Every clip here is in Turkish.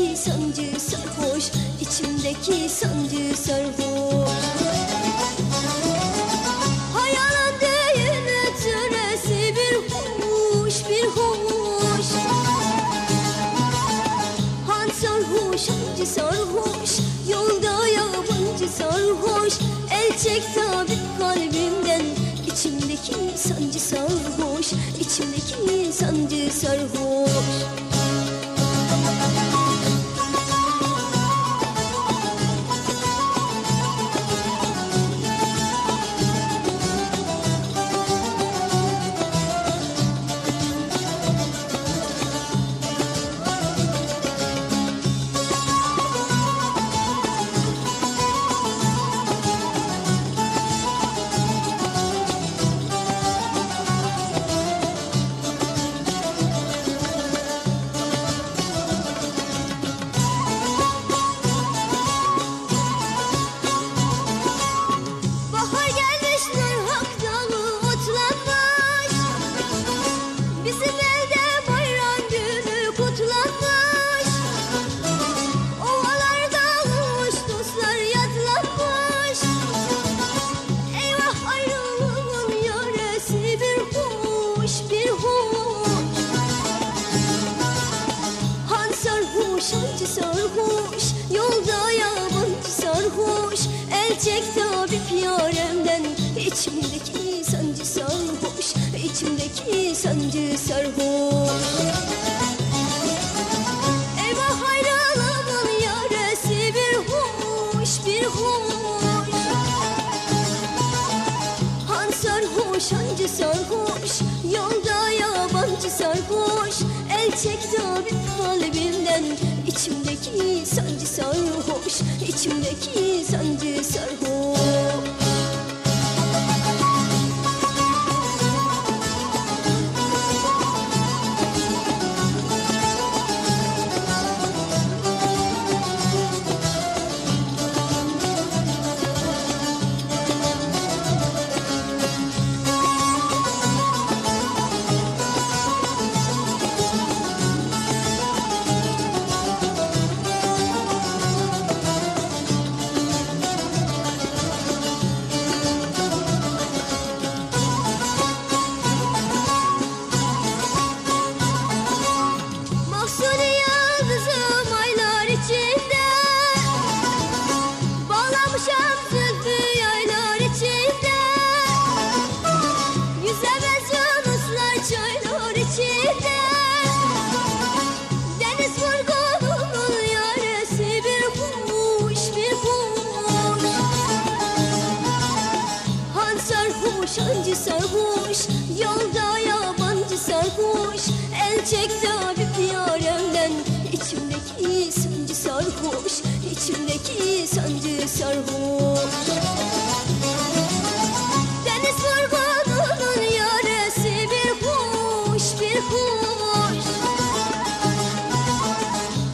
İçimdeki sancı sarhoş İçimdeki sancı sarhoş. Hayalın değil bir hoş bir hoş Han sarhoş sarhoş Yolda yabancı sarhoş. El çek tabip kalbimden İçimdeki sancı sarhoş İçimdeki sancı sarhoş sarhoş Yolda yabancı sarhoş. El çek tabip yaremden İçimdeki sancı sarhoş İçimdeki sancı sarhoş. Eyvah ayrılığın yaresi bir hoş bir hoş. Han sarhoş, hancı sarhoş Yolda yabancı sarhoş. El çek tabip kalbimden İçimdeki sancı sarhoş İçimdeki sancı sarhoş sarhoş, hancı sarhoş Yolda yabancı sarhoş. El çek tabip yaremden İçimdeki sancı sarhoş İçimdeki sancı sarhoş. Deniz vurgununun yaresi bir hoş bir hoş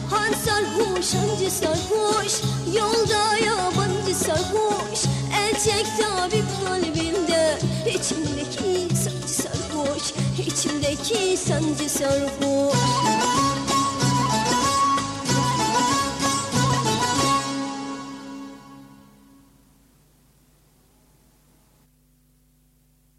Han sarhoş, hancı sarhoş Yolda yabancı sarhoş. El çek tabip kalbimde İçimdeki sancı sarhoş İçimdeki sancı sarhoş